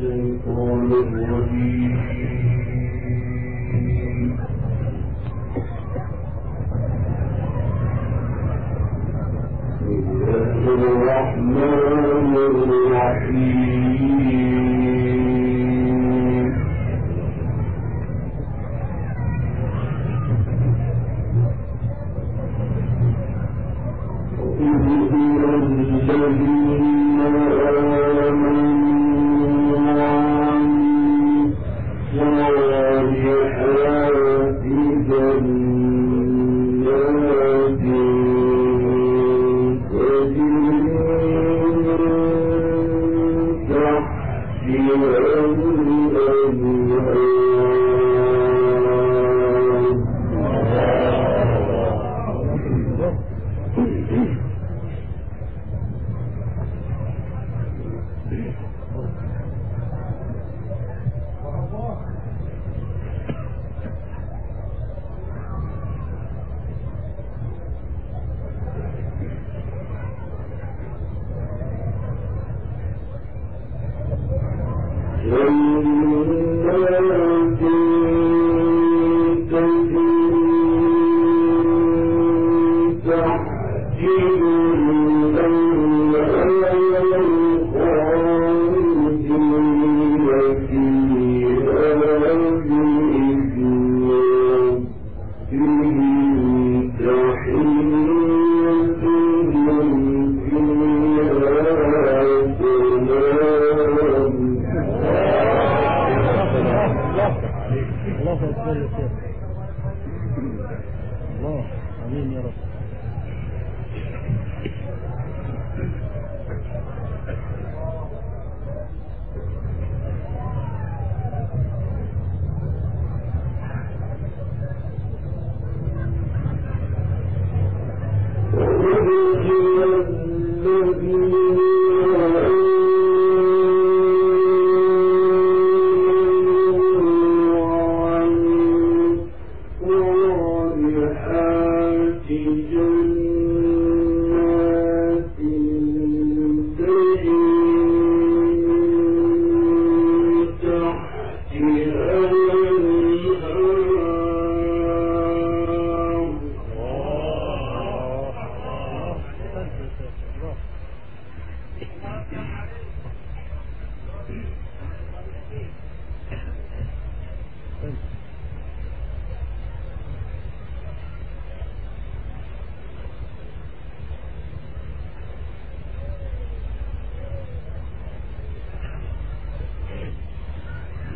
الشيطان الرجيم.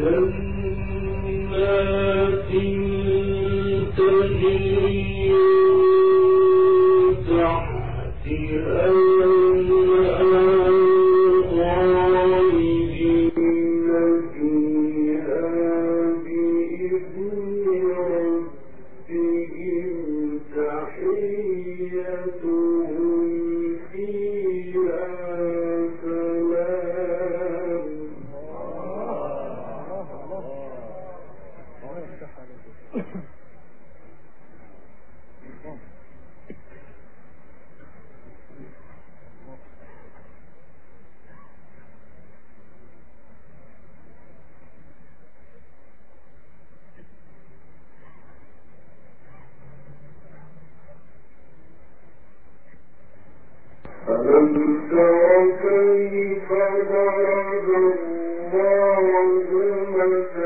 Hello. الله مثلا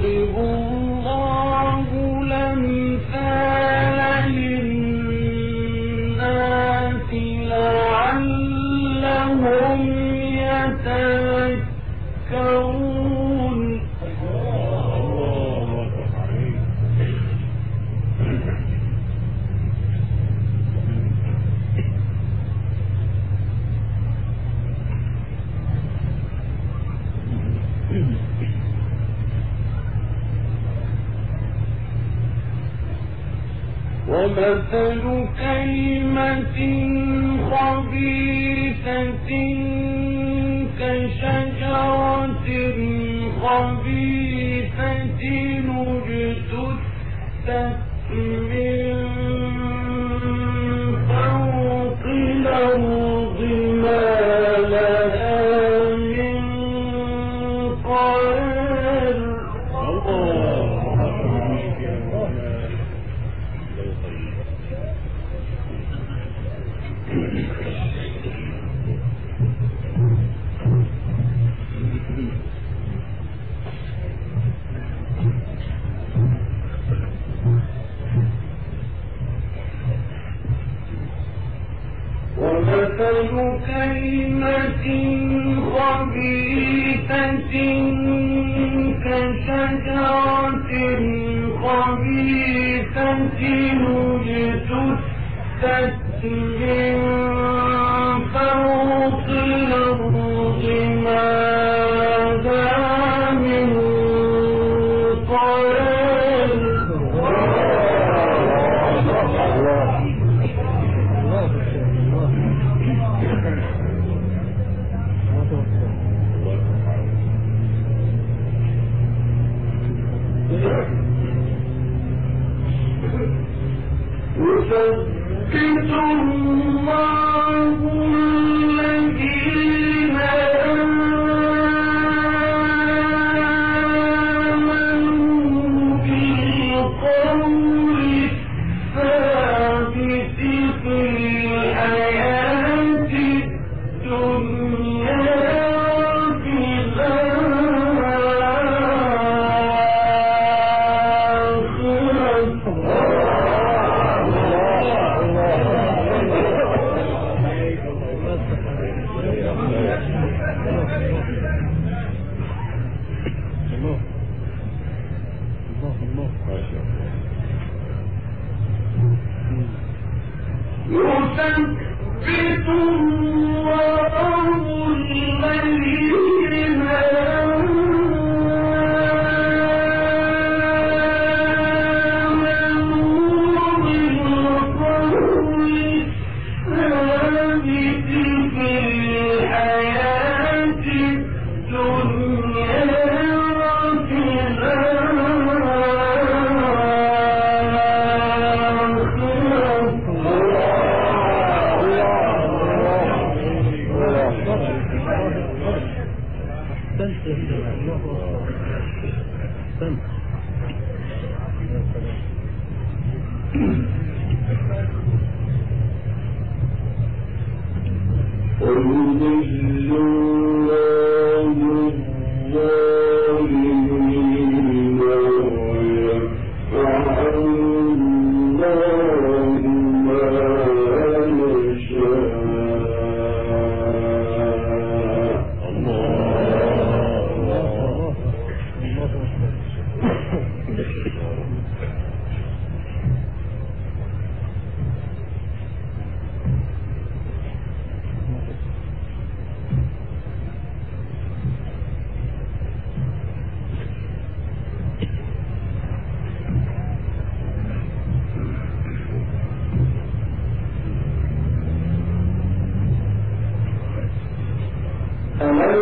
ويضرب ومثل كلمة خبيثة كشجرة خبيثة اجتثت من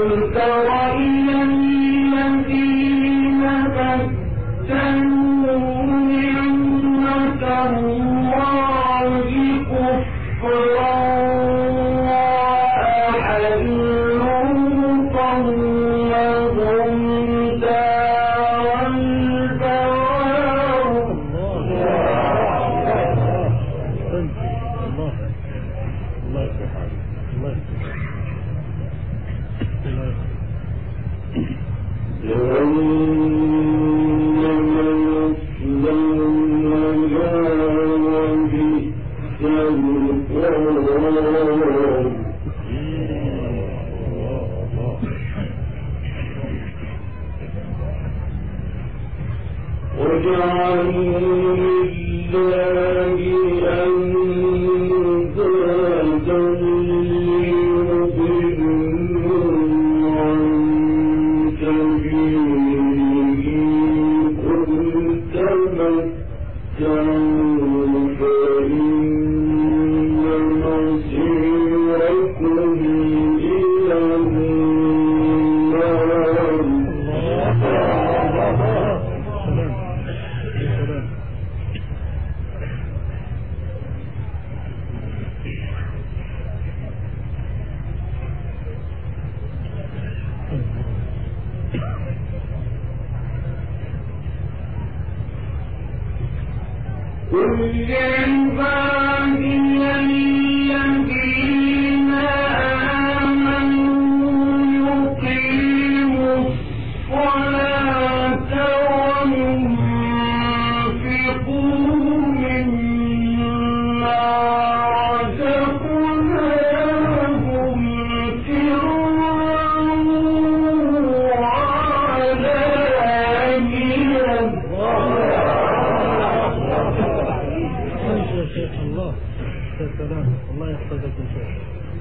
تر إلى واجعل لله أمنا سلام الله يحفظك ان شاء الله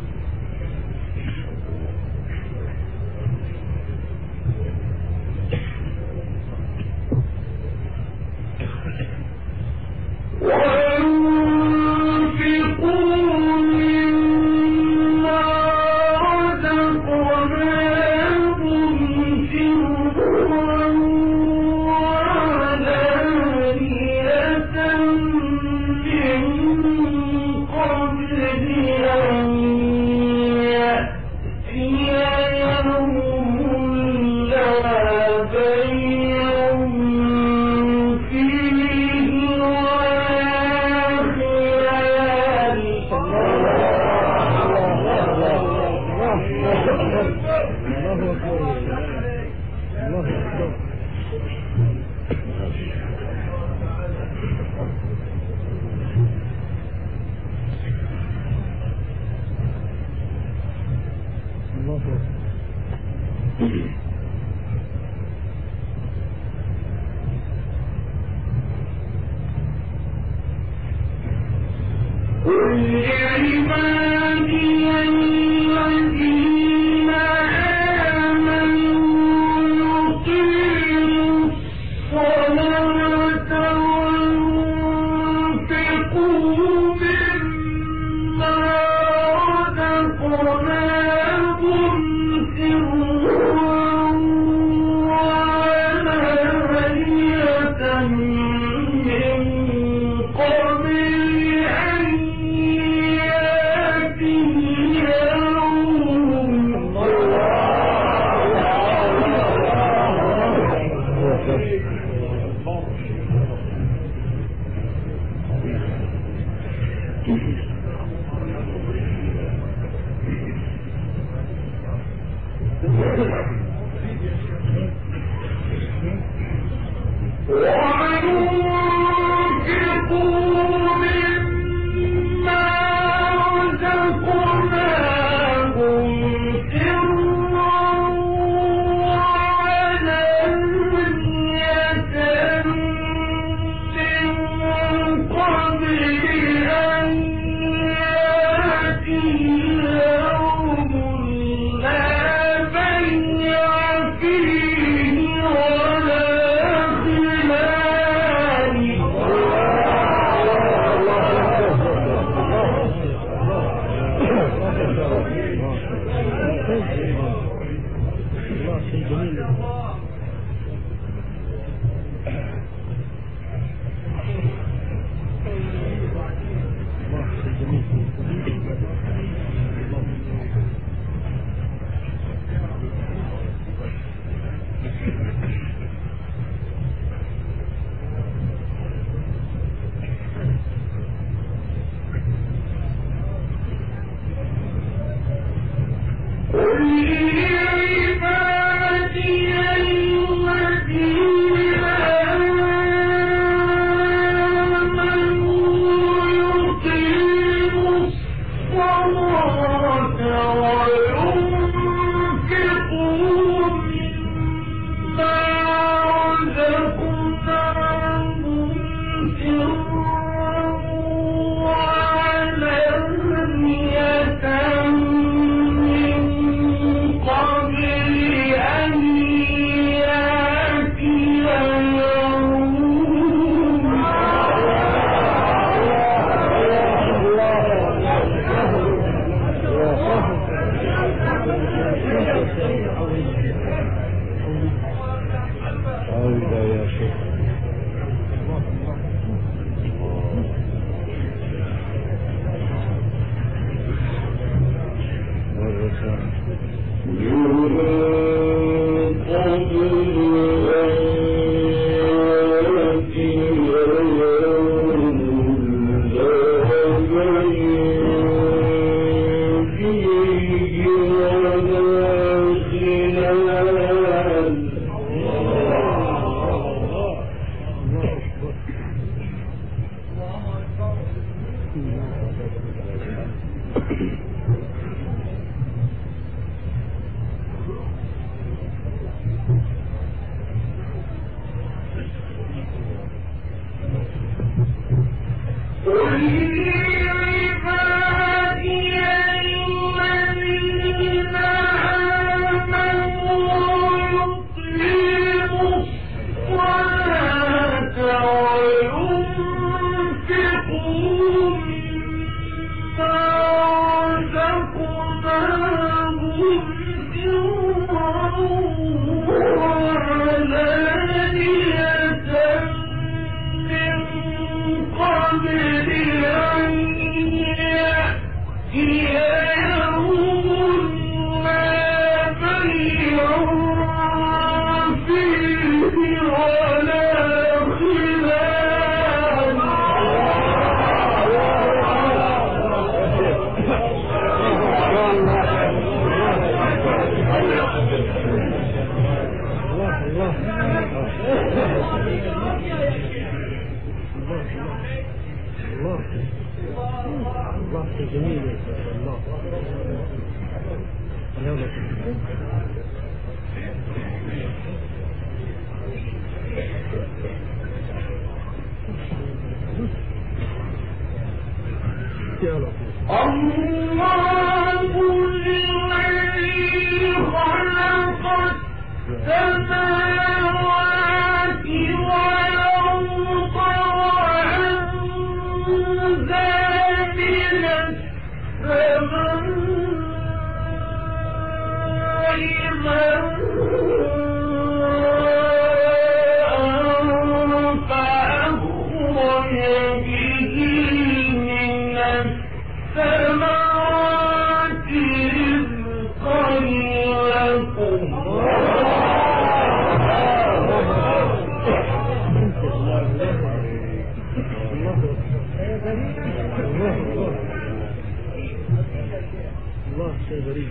شيء غريب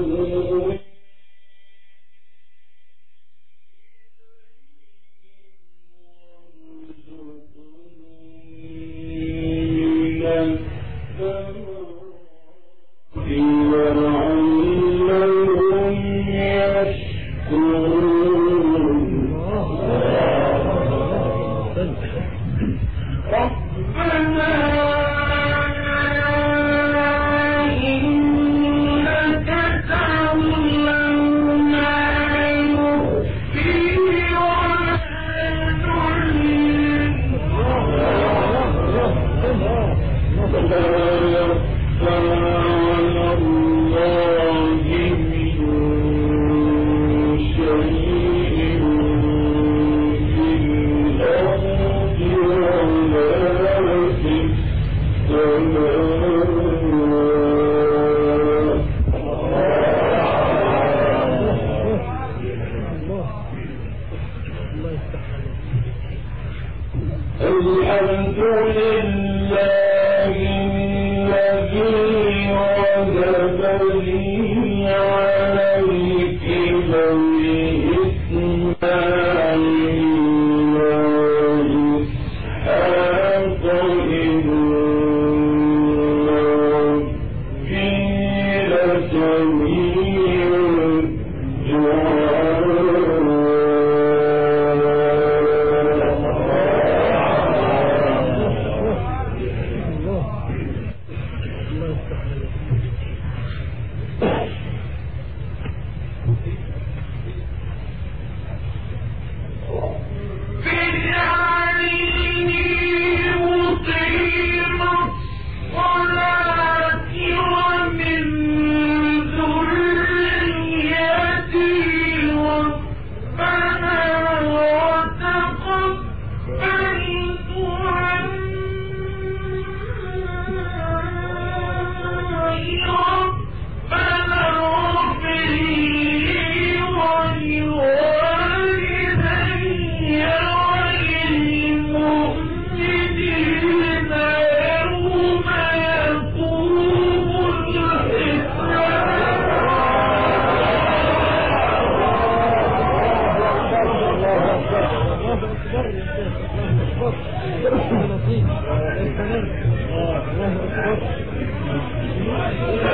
Amém. Yeah.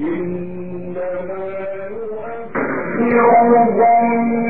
إنما يؤخرهم